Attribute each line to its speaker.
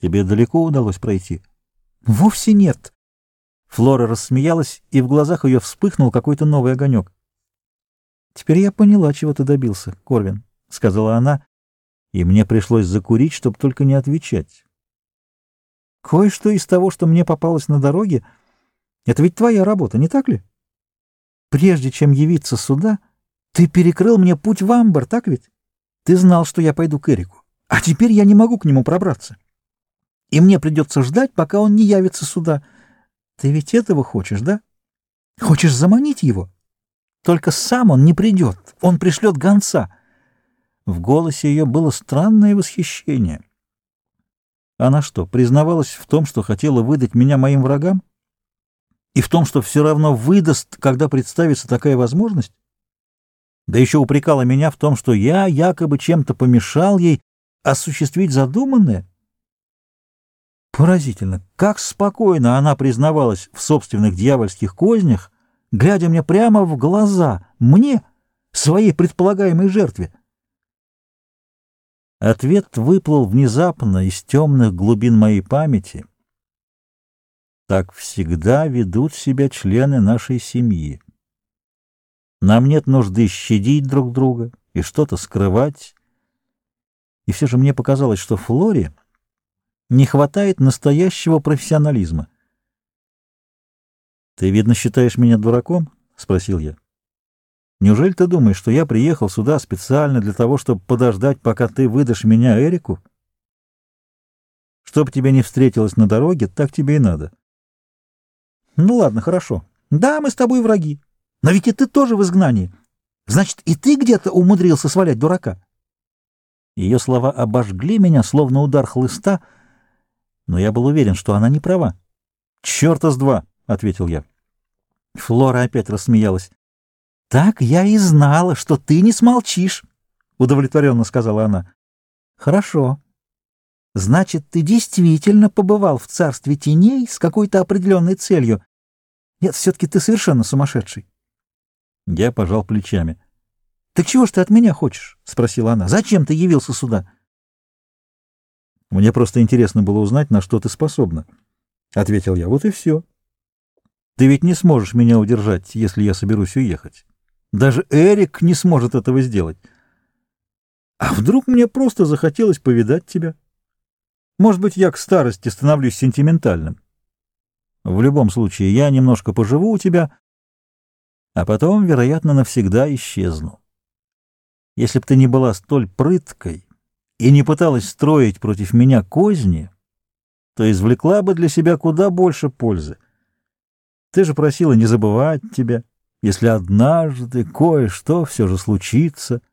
Speaker 1: Тебе далеко удалось пройти?
Speaker 2: Вовсе нет. Флора рассмеялась, и в глазах ее вспыхнул какой-то новый огонек. «Теперь я поняла, чего ты добился, Корвин», — сказала она, и мне пришлось закурить, чтобы только не отвечать. «Кое-что из того, что мне попалось на дороге, это ведь твоя работа, не так ли? Прежде чем явиться сюда, ты перекрыл мне путь в Амбар, так ведь? Ты знал, что я пойду к Эрику, а теперь я не могу к нему пробраться. И мне придется ждать, пока он не явится сюда». Ты ведь этого хочешь, да? Хочешь заманить его? Только сам он не придет, он пришлет гонца. В голосе ее было странное восхищение. Она что, признавалась в том, что хотела выдать меня моим врагам? И в том, что все равно выдаст, когда представится такая возможность? Да еще упрекала меня в том, что я якобы чем-то помешал ей осуществить задуманное? Поразительно, как спокойно она признавалась в собственных дьявольских кознях, глядя мне прямо в глаза, мне, своей предполагаемой жертве. Ответ выплыл внезапно из темных глубин моей памяти. Так всегда ведут себя члены нашей семьи. Нам нет нужды щадить друг друга и что-то скрывать. И все же мне показалось, что Флоре не хватает настоящего профессионализма. «Ты, видно, считаешь меня дураком?» — спросил я. «Неужели ты думаешь, что я приехал сюда специально для того, чтобы подождать, пока ты выдашь меня Эрику? Чтоб тебе не встретилось на дороге, так тебе и надо». «Ну ладно, хорошо. Да, мы с тобой враги. Но ведь и ты тоже в изгнании. Значит, и ты где-то умудрился свалять дурака». Ее слова обожгли меня, словно удар хлыста — но я был уверен, что она не права. «Черта с два!» — ответил я. Флора опять рассмеялась. «Так я и знала, что ты не смолчишь», — удовлетворенно сказала она. «Хорошо. Значит, ты действительно побывал в царстве теней с какой-то определенной целью. Нет, все-таки ты совершенно сумасшедший». Я пожал плечами. «Так чего ж ты от меня хочешь?» — спросила она. «Зачем ты явился сюда?» Мне просто интересно было узнать, на что ты способна. Ответил я. Вот и все. Ты ведь не сможешь меня удержать, если я соберусь уехать. Даже Эрик не сможет этого сделать. А вдруг мне просто захотелось повидать тебя? Может быть, я к старости становлюсь сентиментальным. В любом случае, я немножко поживу у тебя, а потом, вероятно, навсегда исчезну. Если б ты не была столь прыткой, и не пыталась строить против меня козни, то извлекла бы для себя куда больше пользы. Ты же просила не забывать тебя, если однажды кое-что все же случится —